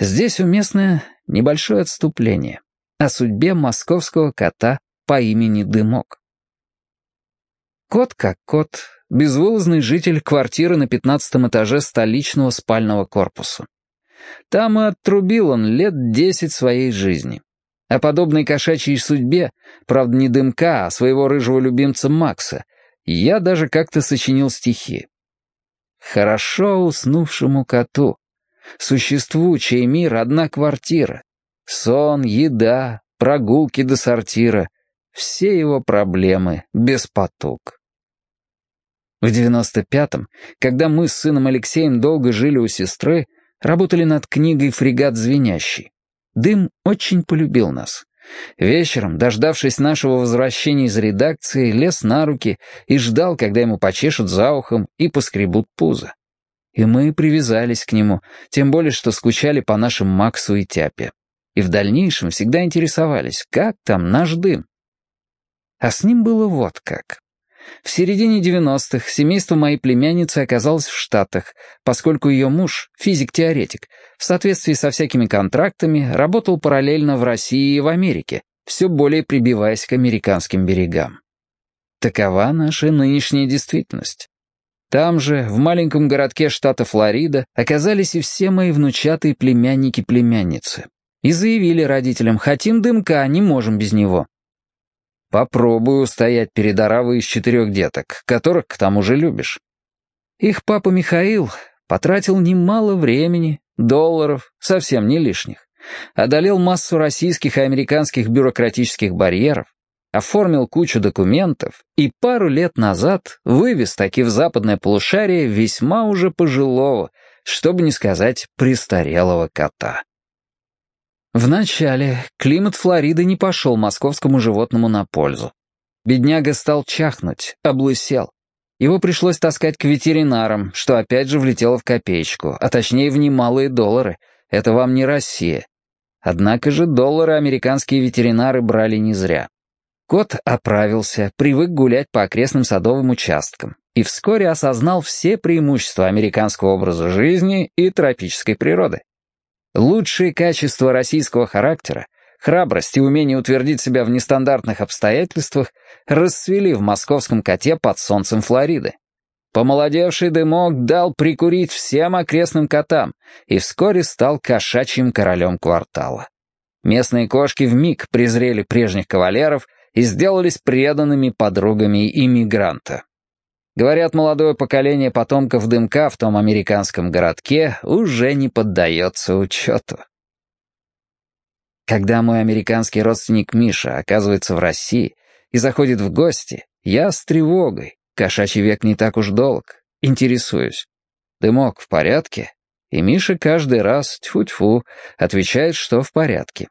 Здесь уместно небольшое отступление о судьбе московского кота по имени Дымок. Кот как кот, безвылазный житель квартиры на пятнадцатом этаже столичного спального корпуса. Там и отрубил он лет десять своей жизни. О подобной кошачьей судьбе, правда не дымка, а своего рыжего любимца Макса, я даже как-то сочинил стихи. Хорошо уснувшему коту, существу, чей мир — одна квартира, сон, еда, прогулки до сортира — все его проблемы без потуг. В 95-м, когда мы с сыном Алексеем долго жили у сестры, работали над книгой «Фрегат звенящий». Дым очень полюбил нас. Вечером, дождавшись нашего возвращения из редакции, лез на руки и ждал, когда ему почешут за ухом и поскребут пузо. И мы привязались к нему, тем более, что скучали по нашим Максу и Тяпе. И в дальнейшем всегда интересовались, как там наш дым. А с ним было вот как. В середине 90-х семейство моей племянницы оказалось в Штатах, поскольку ее муж, физик-теоретик, в соответствии со всякими контрактами, работал параллельно в России и в Америке, все более прибиваясь к американским берегам. Такова наша нынешняя действительность. Там же, в маленьком городке штата Флорида, оказались и все мои внучатые племянники-племянницы. И заявили родителям, хотим дымка, не можем без него. Попробую устоять перед оравой из четырех деток, которых к тому же любишь. Их папа Михаил потратил немало времени, долларов, совсем не лишних, одолел массу российских и американских бюрократических барьеров, оформил кучу документов и пару лет назад вывез таки в западное полушарие весьма уже пожилого, чтобы не сказать престарелого кота. Вначале климат Флориды не пошел московскому животному на пользу. Бедняга стал чахнуть, облысел. Его пришлось таскать к ветеринарам, что опять же влетело в копеечку, а точнее в немалые доллары. Это вам не Россия. Однако же доллары американские ветеринары брали не зря. Кот оправился, привык гулять по окрестным садовым участкам и вскоре осознал все преимущества американского образа жизни и тропической природы. Лучшие качества российского характера, храбрость и умение утвердить себя в нестандартных обстоятельствах расцвели в московском коте под солнцем Флориды. Помолодевший дымок дал прикурить всем окрестным котам и вскоре стал кошачьим королем квартала. Местные кошки вмиг презрели прежних кавалеров и сделались преданными подругами иммигранта. Говорят, молодое поколение потомков дымка в том американском городке уже не поддается учету. Когда мой американский родственник Миша оказывается в России и заходит в гости, я с тревогой, кошачий век не так уж долг, интересуюсь. Дымок в порядке? И Миша каждый раз, тьфу-тьфу, отвечает, что в порядке.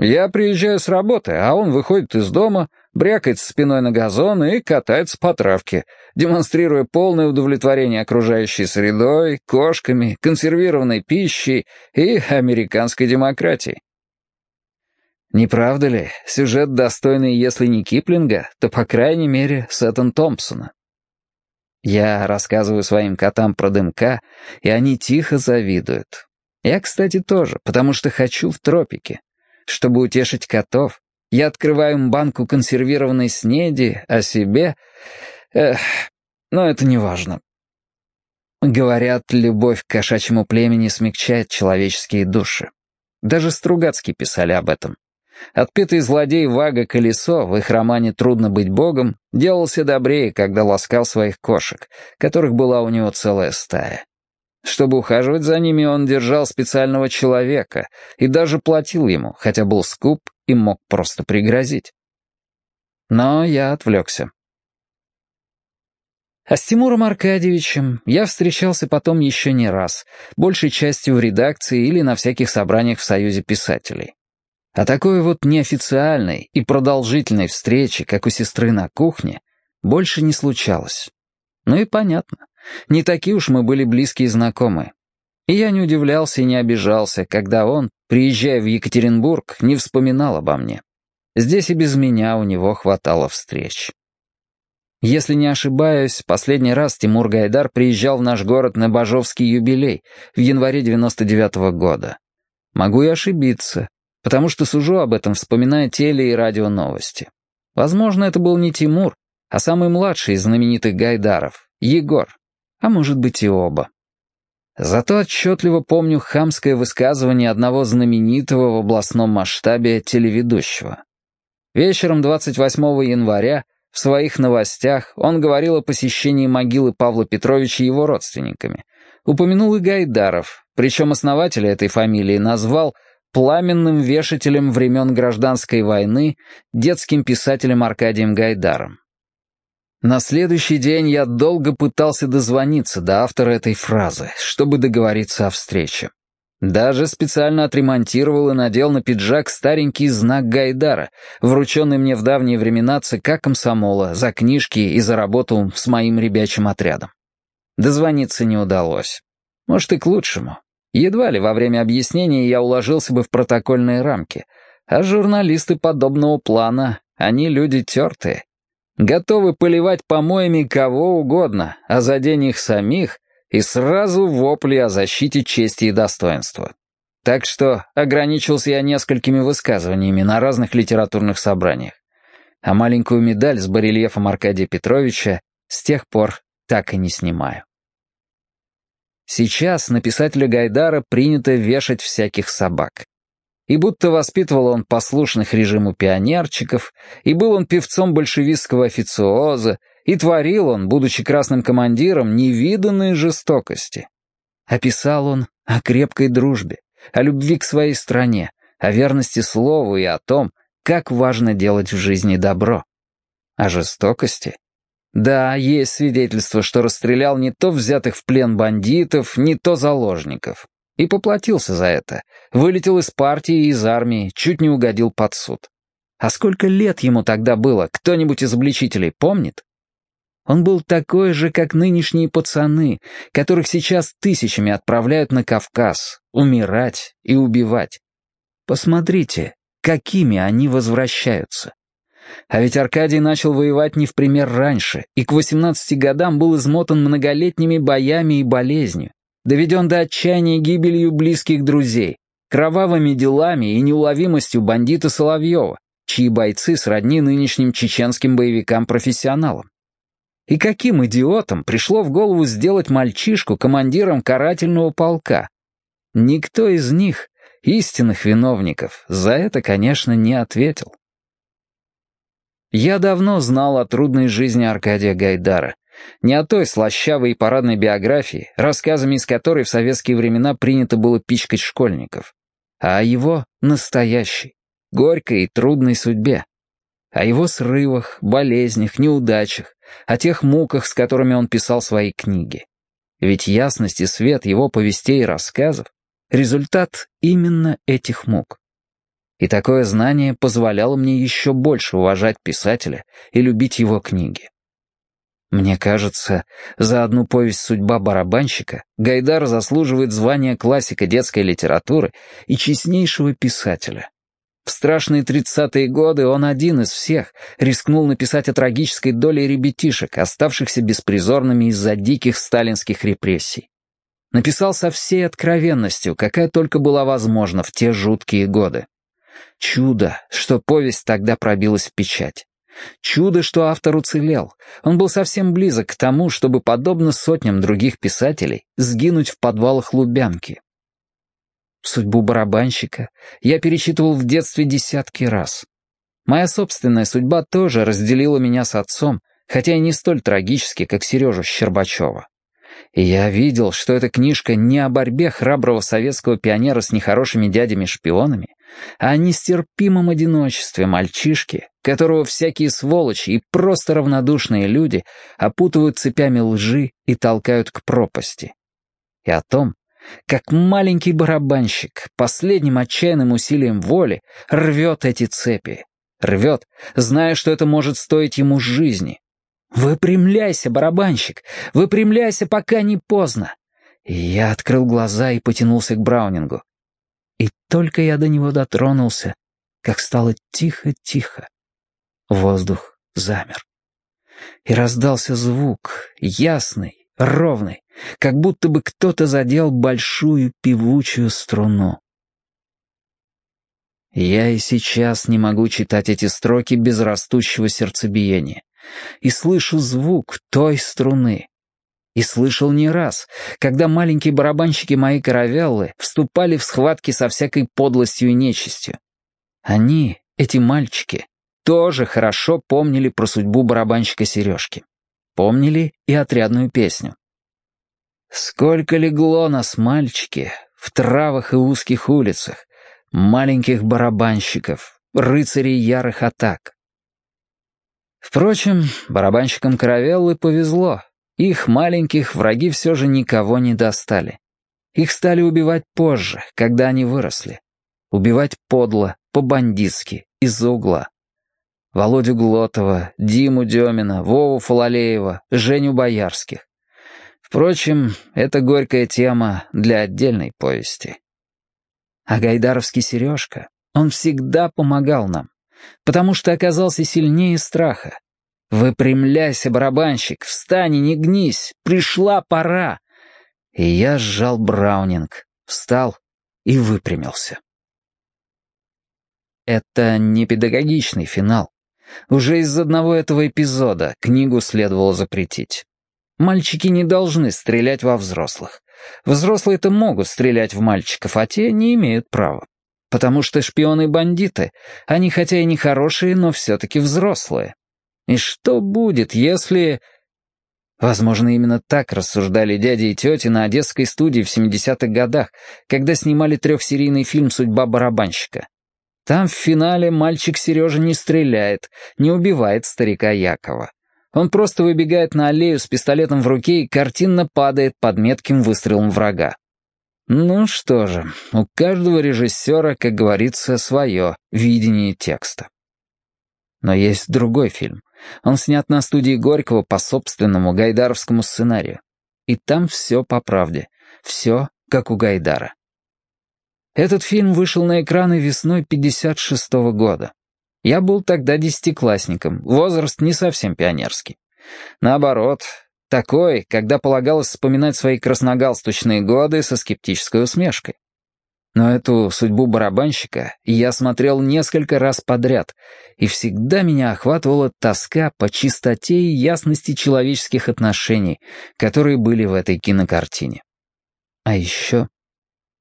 Я приезжаю с работы, а он выходит из дома, брякает спиной на газон и катается по травке, демонстрируя полное удовлетворение окружающей средой, кошками, консервированной пищей и американской демократией. Не правда ли, сюжет достойный, если не Киплинга, то, по крайней мере, Сэттон Томпсона? Я рассказываю своим котам про дымка, и они тихо завидуют. Я, кстати, тоже, потому что хочу в тропике. Чтобы утешить котов, я открываю им банку консервированной снеди, а себе... Эх, но это не важно. Говорят, любовь к кошачьему племени смягчает человеческие души. Даже Стругацкие писали об этом. Отпетый злодей Вага Колесо в их романе «Трудно быть богом» делался добрее, когда ласкал своих кошек, которых была у него целая стая. Чтобы ухаживать за ними, он держал специального человека и даже платил ему, хотя был скуп и мог просто пригрозить. Но я отвлекся. А с Тимуром Аркадьевичем я встречался потом еще не раз, большей частью в редакции или на всяких собраниях в Союзе писателей. А такой вот неофициальной и продолжительной встречи, как у сестры на кухне, больше не случалось. Ну и понятно. Не такие уж мы были близкие знакомые. И я не удивлялся и не обижался, когда он, приезжая в Екатеринбург, не вспоминал обо мне. Здесь и без меня у него хватало встреч. Если не ошибаюсь, последний раз Тимур Гайдар приезжал в наш город на Бажовский юбилей в январе 99 -го года. Могу и ошибиться, потому что сужу об этом, вспоминая теле- и радионовости. Возможно, это был не Тимур, а самый младший из знаменитых Гайдаров, Егор, а может быть и оба. Зато отчетливо помню хамское высказывание одного знаменитого в областном масштабе телеведущего. Вечером 28 января в своих новостях он говорил о посещении могилы Павла Петровича его родственниками. Упомянул и Гайдаров, причем основателя этой фамилии назвал пламенным вешателем времен гражданской войны детским писателем Аркадием Гайдаром. На следующий день я долго пытался дозвониться до автора этой фразы, чтобы договориться о встрече. Даже специально отремонтировал и надел на пиджак старенький знак Гайдара, врученный мне в давние времена ЦК комсомола за книжки и за работу с моим ребячим отрядом. Дозвониться не удалось. Может, и к лучшему. Едва ли во время объяснения я уложился бы в протокольные рамки, а журналисты подобного плана, они люди тертые, готовы поливать помоями кого угодно, а за день их самих и сразу вопли о защите чести и достоинства. Так что ограничился я несколькими высказываниями на разных литературных собраниях. А маленькую медаль с барельефом Аркадия Петровича с тех пор так и не снимаю. Сейчас на писателя Гайдара принято вешать всяких собак. И будто воспитывал он послушных режиму пионерчиков, и был он певцом большевистского официоза, и творил он, будучи красным командиром, невиданные жестокости. Описал он о крепкой дружбе, о любви к своей стране, о верности слову и о том, как важно делать в жизни добро. О жестокости? Да, есть свидетельство, что расстрелял не то взятых в плен бандитов, не то заложников. И поплатился за это. Вылетел из партии и из армии, чуть не угодил под суд. А сколько лет ему тогда было, кто-нибудь из обличителей помнит? Он был такой же, как нынешние пацаны, которых сейчас тысячами отправляют на Кавказ, умирать и убивать. Посмотрите, какими они возвращаются. А ведь Аркадий начал воевать не в пример раньше, и к 18 годам был измотан многолетними боями и болезнью доведен до отчаяния гибелью близких друзей, кровавыми делами и неуловимостью бандита Соловьева, чьи бойцы сродни нынешним чеченским боевикам-профессионалам. И каким идиотом пришло в голову сделать мальчишку командиром карательного полка? Никто из них, истинных виновников, за это, конечно, не ответил. Я давно знал о трудной жизни Аркадия Гайдара, не о той слащавой и парадной биографии, рассказами из которой в советские времена принято было пичкать школьников, а о его настоящей, горькой и трудной судьбе. О его срывах, болезнях, неудачах, о тех муках, с которыми он писал свои книги. Ведь ясность и свет его повестей и рассказов — результат именно этих мук. И такое знание позволяло мне еще больше уважать писателя и любить его книги. Мне кажется, за одну повесть «Судьба барабанщика» Гайдар заслуживает звания классика детской литературы и честнейшего писателя. В страшные тридцатые годы он один из всех рискнул написать о трагической доле ребятишек, оставшихся беспризорными из-за диких сталинских репрессий. Написал со всей откровенностью, какая только была возможна в те жуткие годы. Чудо, что повесть тогда пробилась в печать. Чудо, что автор уцелел. Он был совсем близок к тому, чтобы, подобно сотням других писателей, сгинуть в подвалах Лубянки. Судьбу барабанщика я перечитывал в детстве десятки раз. Моя собственная судьба тоже разделила меня с отцом, хотя и не столь трагически, как Сережу Щербачева. И я видел, что эта книжка не о борьбе храброго советского пионера с нехорошими дядями-шпионами, а о нестерпимом одиночестве мальчишки, которого всякие сволочи и просто равнодушные люди опутывают цепями лжи и толкают к пропасти. И о том, как маленький барабанщик последним отчаянным усилием воли рвет эти цепи. Рвет, зная, что это может стоить ему жизни. «Выпрямляйся, барабанщик! Выпрямляйся, пока не поздно!» Я открыл глаза и потянулся к Браунингу. И только я до него дотронулся, как стало тихо-тихо. Воздух замер. И раздался звук, ясный, ровный, как будто бы кто-то задел большую певучую струну. Я и сейчас не могу читать эти строки без растущего сердцебиения. И слышу звук той струны. И слышал не раз, когда маленькие барабанщики моей каравеллы вступали в схватки со всякой подлостью и нечистью. Они, эти мальчики, тоже хорошо помнили про судьбу барабанщика Сережки. Помнили и отрядную песню. Сколько легло нас, мальчики, в травах и узких улицах, маленьких барабанщиков, рыцарей ярых атак. Впрочем, барабанщикам Каравеллы повезло. Их маленьких враги все же никого не достали. Их стали убивать позже, когда они выросли. Убивать подло, по-бандитски, из-за угла. Володю Глотова, Диму Демина, Вову Фалалеева, Женю Боярских. Впрочем, это горькая тема для отдельной повести. А Гайдаровский Сережка, он всегда помогал нам, потому что оказался сильнее страха. «Выпрямляйся, барабанщик, встань и не гнись, пришла пора!» И я сжал Браунинг, встал и выпрямился. Это не педагогичный финал. Уже из одного этого эпизода книгу следовало запретить. Мальчики не должны стрелять во взрослых. Взрослые-то могут стрелять в мальчиков, а те не имеют права. Потому что шпионы-бандиты, они хотя и не хорошие, но все-таки взрослые. И что будет, если... Возможно, именно так рассуждали дяди и тети на одесской студии в 70-х годах, когда снимали трехсерийный фильм «Судьба барабанщика». Там в финале мальчик Сережа не стреляет, не убивает старика Якова. Он просто выбегает на аллею с пистолетом в руке и картинно падает под метким выстрелом врага. Ну что же, у каждого режиссера, как говорится, свое видение текста. Но есть другой фильм. Он снят на студии Горького по собственному гайдаровскому сценарию. И там все по правде. Все, как у Гайдара. Этот фильм вышел на экраны весной 56 -го года. Я был тогда десятиклассником, возраст не совсем пионерский. Наоборот, такой, когда полагалось вспоминать свои красногалстучные годы со скептической усмешкой. Но эту судьбу барабанщика я смотрел несколько раз подряд, и всегда меня охватывала тоска по чистоте и ясности человеческих отношений, которые были в этой кинокартине. А еще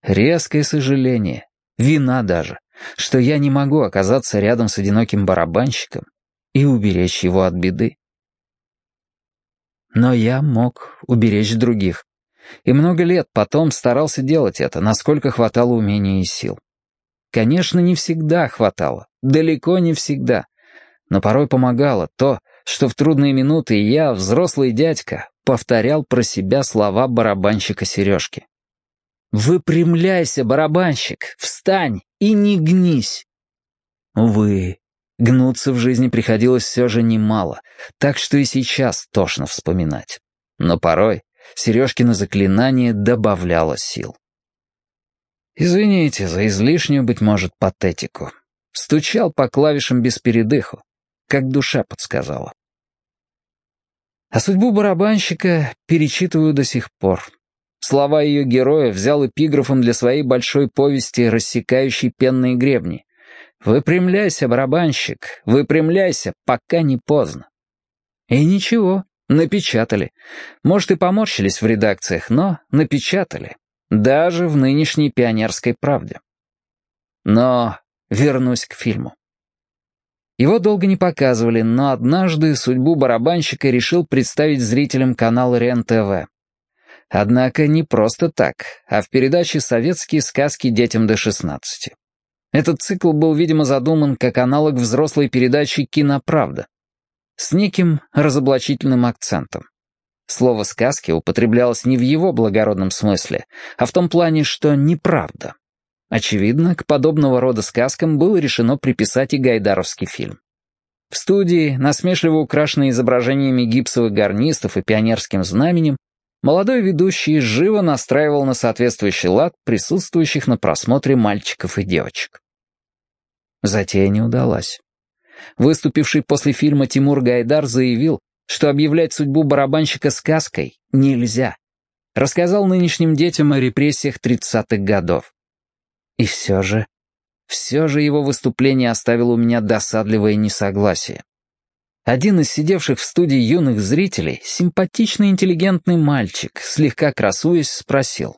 резкое сожаление, вина даже, что я не могу оказаться рядом с одиноким барабанщиком и уберечь его от беды. Но я мог уберечь других. И много лет потом старался делать это, насколько хватало умения и сил. Конечно, не всегда хватало, далеко не всегда. Но порой помогало то, что в трудные минуты я, взрослый дядька, повторял про себя слова барабанщика Сережки. «Выпрямляйся, барабанщик, встань и не гнись!» Увы, гнуться в жизни приходилось все же немало, так что и сейчас тошно вспоминать. Но порой Сережкино заклинание добавляло сил. Извините за излишнюю, быть может, патетику. Стучал по клавишам без передыху, как душа подсказала. А судьбу барабанщика перечитываю до сих пор. Слова ее героя взял эпиграфом для своей большой повести «Рассекающий пенные гребни». «Выпрямляйся, барабанщик, выпрямляйся, пока не поздно». И ничего, напечатали. Может, и поморщились в редакциях, но напечатали. Даже в нынешней пионерской правде. Но вернусь к фильму. Его долго не показывали, но однажды судьбу барабанщика решил представить зрителям канала РЕН-ТВ. Однако не просто так, а в передаче «Советские сказки детям до 16». Этот цикл был, видимо, задуман как аналог взрослой передачи «Киноправда» с неким разоблачительным акцентом. Слово «сказки» употреблялось не в его благородном смысле, а в том плане, что неправда. Очевидно, к подобного рода сказкам было решено приписать и гайдаровский фильм. В студии, насмешливо украшенной изображениями гипсовых гарнистов и пионерским знаменем, молодой ведущий живо настраивал на соответствующий лад присутствующих на просмотре мальчиков и девочек. Затея не удалась. Выступивший после фильма Тимур Гайдар заявил, что объявлять судьбу барабанщика сказкой нельзя. Рассказал нынешним детям о репрессиях 30-х годов. И все же все же его выступление оставило у меня досадливое несогласие. Один из сидевших в студии юных зрителей, симпатичный интеллигентный мальчик, слегка красуясь, спросил.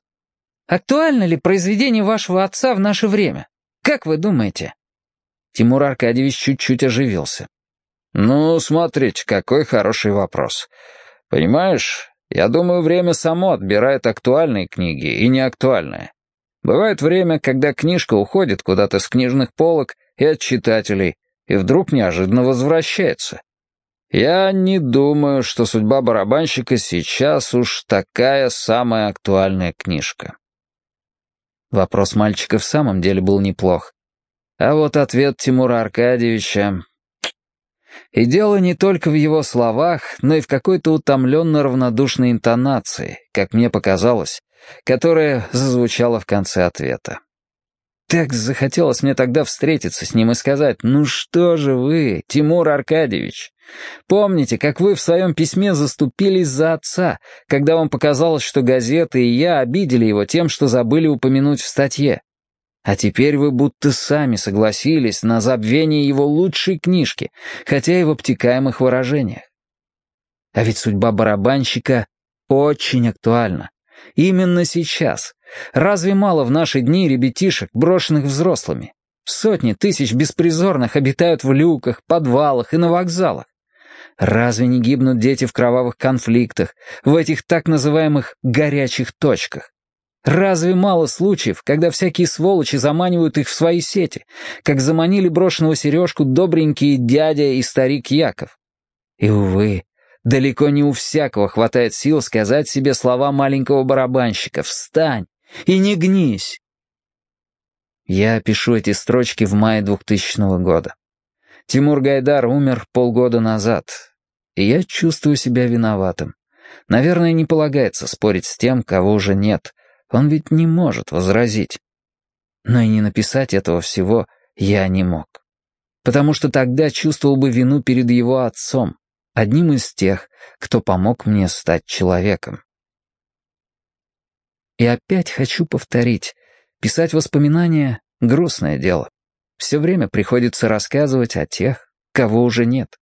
«Актуально ли произведение вашего отца в наше время? Как вы думаете?» Тимур Аркадьевич чуть-чуть оживился. «Ну, смотрите, какой хороший вопрос. Понимаешь, я думаю, время само отбирает актуальные книги и неактуальные. Бывает время, когда книжка уходит куда-то с книжных полок и от читателей, и вдруг неожиданно возвращается. Я не думаю, что судьба барабанщика сейчас уж такая самая актуальная книжка. Вопрос мальчика в самом деле был неплох. А вот ответ Тимура Аркадьевича... И дело не только в его словах, но и в какой-то утомленно равнодушной интонации, как мне показалось, которая зазвучала в конце ответа. Так захотелось мне тогда встретиться с ним и сказать, «Ну что же вы, Тимур Аркадьевич? Помните, как вы в своем письме заступились за отца, когда вам показалось, что газеты и я обидели его тем, что забыли упомянуть в статье? А теперь вы будто сами согласились на забвение его лучшей книжки, хотя и в обтекаемых выражениях. А ведь судьба барабанщика очень актуальна. Именно сейчас. Разве мало в наши дни ребятишек, брошенных взрослыми? Сотни тысяч беспризорных обитают в люках, подвалах и на вокзалах. Разве не гибнут дети в кровавых конфликтах, в этих так называемых «горячих точках»? Разве мало случаев, когда всякие сволочи заманивают их в свои сети, как заманили брошенного сережку добренькие дядя и старик Яков? И, увы, Далеко не у всякого хватает сил сказать себе слова маленького барабанщика «Встань и не гнись». Я пишу эти строчки в мае 2000 года. Тимур Гайдар умер полгода назад, и я чувствую себя виноватым. Наверное, не полагается спорить с тем, кого уже нет. Он ведь не может возразить. Но и не написать этого всего я не мог. Потому что тогда чувствовал бы вину перед его отцом, одним из тех, кто помог мне стать человеком. И опять хочу повторить, писать воспоминания — грустное дело. Все время приходится рассказывать о тех, кого уже нет.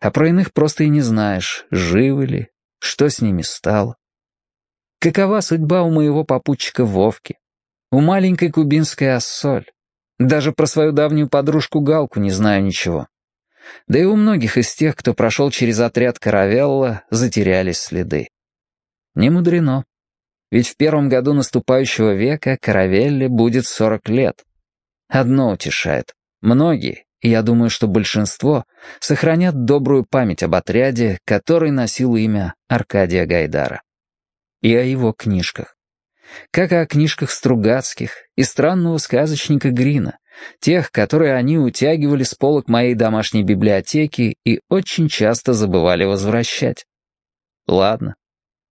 А про иных просто и не знаешь, живы ли, что с ними стало. Какова судьба у моего попутчика Вовки, у маленькой кубинской Ассоль. Даже про свою давнюю подружку Галку не знаю ничего. Да и у многих из тех, кто прошел через отряд Каравелла, затерялись следы. Не мудрено. Ведь в первом году наступающего века Каравелле будет 40 лет. Одно утешает. Многие, и я думаю, что большинство, сохранят добрую память об отряде, который носил имя Аркадия Гайдара. И о его книжках. Как и о книжках Стругацких и странного сказочника Грина, Тех, которые они утягивали с полок моей домашней библиотеки и очень часто забывали возвращать. Ладно.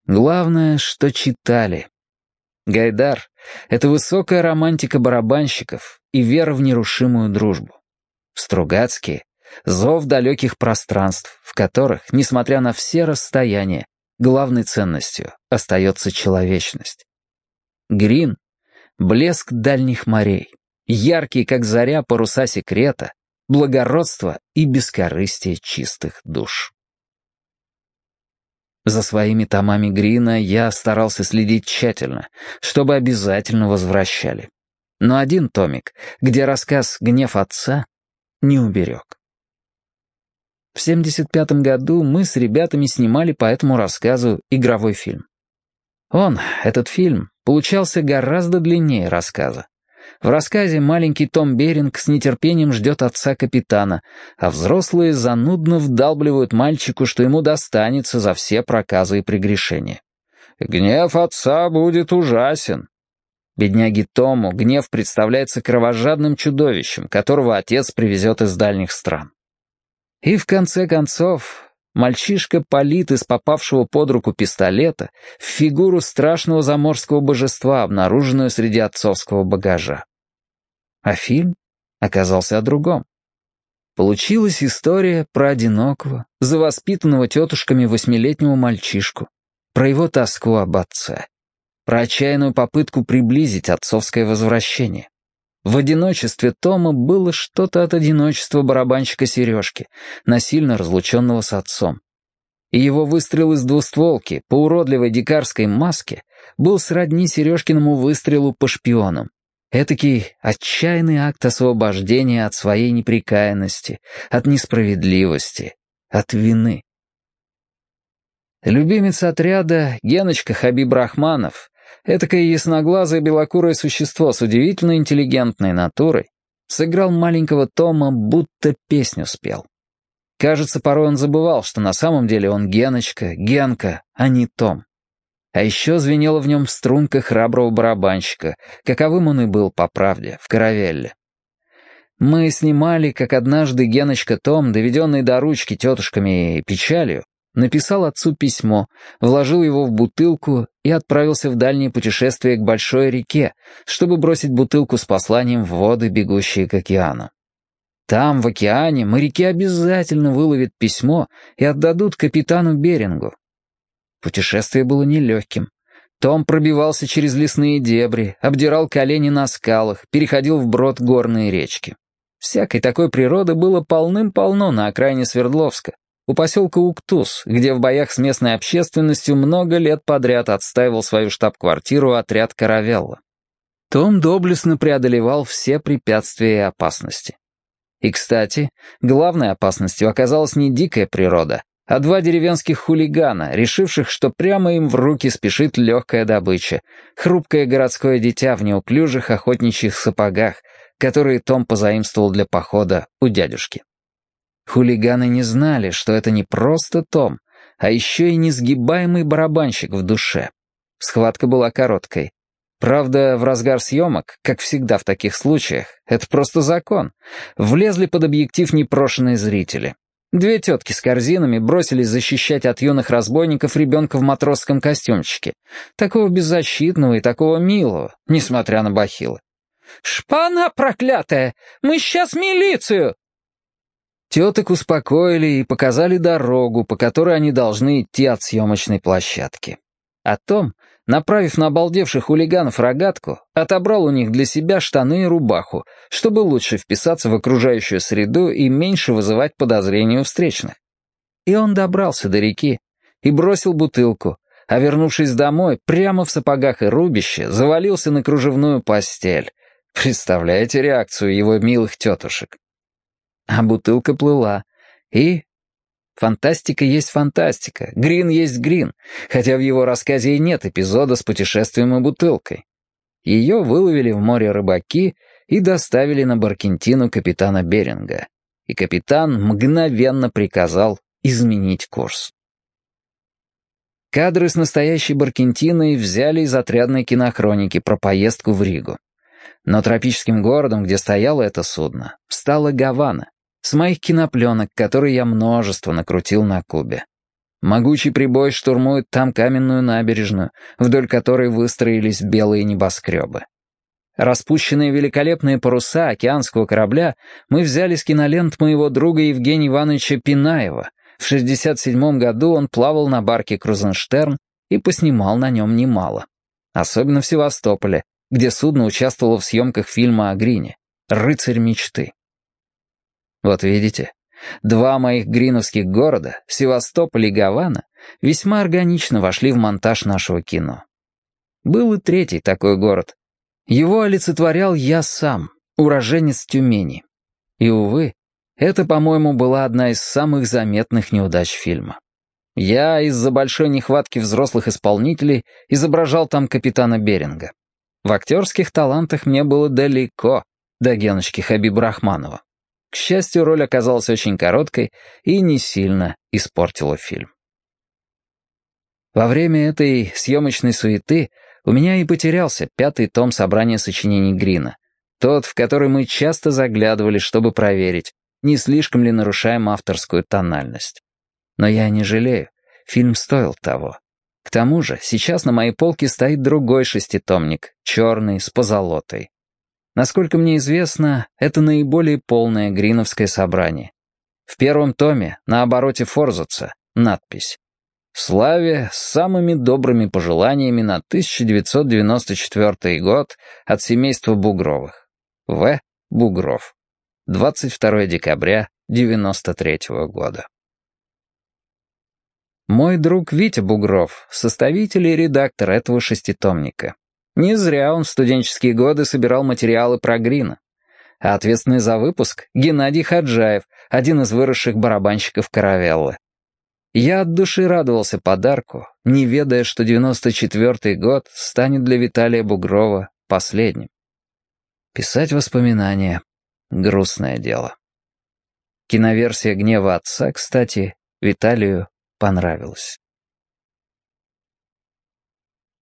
Главное, что читали. Гайдар — это высокая романтика барабанщиков и вера в нерушимую дружбу. Стругацкие — зов далеких пространств, в которых, несмотря на все расстояния, главной ценностью остается человечность. Грин — блеск дальних морей, яркие, как заря, паруса секрета, благородство и бескорыстие чистых душ. За своими томами Грина я старался следить тщательно, чтобы обязательно возвращали. Но один томик, где рассказ «Гнев отца» не уберег. В 75 году мы с ребятами снимали по этому рассказу игровой фильм. Он, этот фильм, получался гораздо длиннее рассказа. В рассказе маленький Том Беринг с нетерпением ждет отца капитана, а взрослые занудно вдалбливают мальчику, что ему достанется за все проказы и прегрешения. «Гнев отца будет ужасен». Бедняге Тому гнев представляется кровожадным чудовищем, которого отец привезет из дальних стран. И в конце концов, мальчишка палит из попавшего под руку пистолета в фигуру страшного заморского божества, обнаруженную среди отцовского багажа. А фильм оказался о другом. Получилась история про одинокого, завоспитанного тетушками восьмилетнего мальчишку, про его тоску об отце, про отчаянную попытку приблизить отцовское возвращение. В одиночестве Тома было что-то от одиночества барабанщика Сережки, насильно разлученного с отцом. И его выстрел из двустволки по уродливой дикарской маске был сродни Сережкиному выстрелу по шпионам. Этакий отчаянный акт освобождения от своей неприкаянности, от несправедливости, от вины. Любимец отряда Геночка Хабиб Рахманов, этакое ясноглазое белокурое существо с удивительно интеллигентной натурой, сыграл маленького Тома, будто песню спел. Кажется, порой он забывал, что на самом деле он Геночка, Генка, а не Том. А еще звенело в нем струнка храброго барабанщика, каковым он и был, по правде, в каравелле. Мы снимали, как однажды Геночка Том, доведенный до ручки тетушками и печалью, написал отцу письмо, вложил его в бутылку и отправился в дальнее путешествие к большой реке, чтобы бросить бутылку с посланием в воды, бегущие к океану. Там, в океане, моряки обязательно выловят письмо и отдадут капитану Берингу. Путешествие было нелегким. Том пробивался через лесные дебри, обдирал колени на скалах, переходил вброд горные речки. Всякой такой природы было полным-полно на окраине Свердловска, у поселка Уктус, где в боях с местной общественностью много лет подряд отстаивал свою штаб-квартиру отряд «Каравелла». Том доблестно преодолевал все препятствия и опасности. И, кстати, главной опасностью оказалась не дикая природа, а два деревенских хулигана, решивших, что прямо им в руки спешит легкая добыча, хрупкое городское дитя в неуклюжих охотничьих сапогах, которые Том позаимствовал для похода у дядюшки. Хулиганы не знали, что это не просто Том, а еще и несгибаемый барабанщик в душе. Схватка была короткой. Правда, в разгар съемок, как всегда в таких случаях, это просто закон. Влезли под объектив непрошенные зрители. Две тетки с корзинами бросились защищать от юных разбойников ребенка в матросском костюмчике. Такого беззащитного и такого милого, несмотря на бахилы. «Шпана проклятая! Мы сейчас милицию!» Теток успокоили и показали дорогу, по которой они должны идти от съемочной площадки. О том, направив на обалдевших хулиганов рогатку, отобрал у них для себя штаны и рубаху, чтобы лучше вписаться в окружающую среду и меньше вызывать подозрения у встречных. И он добрался до реки и бросил бутылку, а вернувшись домой, прямо в сапогах и рубище, завалился на кружевную постель. Представляете реакцию его милых тетушек? А бутылка плыла, и Фантастика есть фантастика, грин есть грин, хотя в его рассказе и нет эпизода с путешествием и бутылкой. Ее выловили в море рыбаки и доставили на Баркентину капитана Беринга. И капитан мгновенно приказал изменить курс. Кадры с настоящей Баркентиной взяли из отрядной кинохроники про поездку в Ригу. Но тропическим городом, где стояло это судно, стала Гавана, с моих кинопленок, которые я множество накрутил на Кубе. Могучий прибой штурмует там каменную набережную, вдоль которой выстроились белые небоскребы. Распущенные великолепные паруса океанского корабля мы взяли с кинолент моего друга Евгения Ивановича Пинаева. В 67 году он плавал на барке «Крузенштерн» и поснимал на нем немало. Особенно в Севастополе, где судно участвовало в съемках фильма о Грине «Рыцарь мечты». Вот видите, два моих гриновских города, Севастополь и Гавана, весьма органично вошли в монтаж нашего кино. Был и третий такой город. Его олицетворял я сам, уроженец Тюмени. И, увы, это, по-моему, была одна из самых заметных неудач фильма. Я из-за большой нехватки взрослых исполнителей изображал там капитана Беринга. В актерских талантах мне было далеко до Геночки Хабибрахманова. К счастью, роль оказалась очень короткой и не сильно испортила фильм. Во время этой съемочной суеты у меня и потерялся пятый том собрания сочинений Грина, тот, в который мы часто заглядывали, чтобы проверить, не слишком ли нарушаем авторскую тональность. Но я не жалею, фильм стоил того. К тому же, сейчас на моей полке стоит другой шеститомник, черный, с позолотой. Насколько мне известно, это наиболее полное гриновское собрание. В первом томе, на обороте Форзаца, надпись «Славе с самыми добрыми пожеланиями на 1994 год от семейства Бугровых». В. Бугров. 22 декабря 93 -го года. Мой друг Витя Бугров, составитель и редактор этого шеститомника. Не зря он в студенческие годы собирал материалы про Грина. А ответственный за выпуск — Геннадий Хаджаев, один из выросших барабанщиков «Каравеллы». Я от души радовался подарку, не ведая, что 94-й год станет для Виталия Бугрова последним. Писать воспоминания — грустное дело. Киноверсия «Гнева отца», кстати, Виталию понравилась.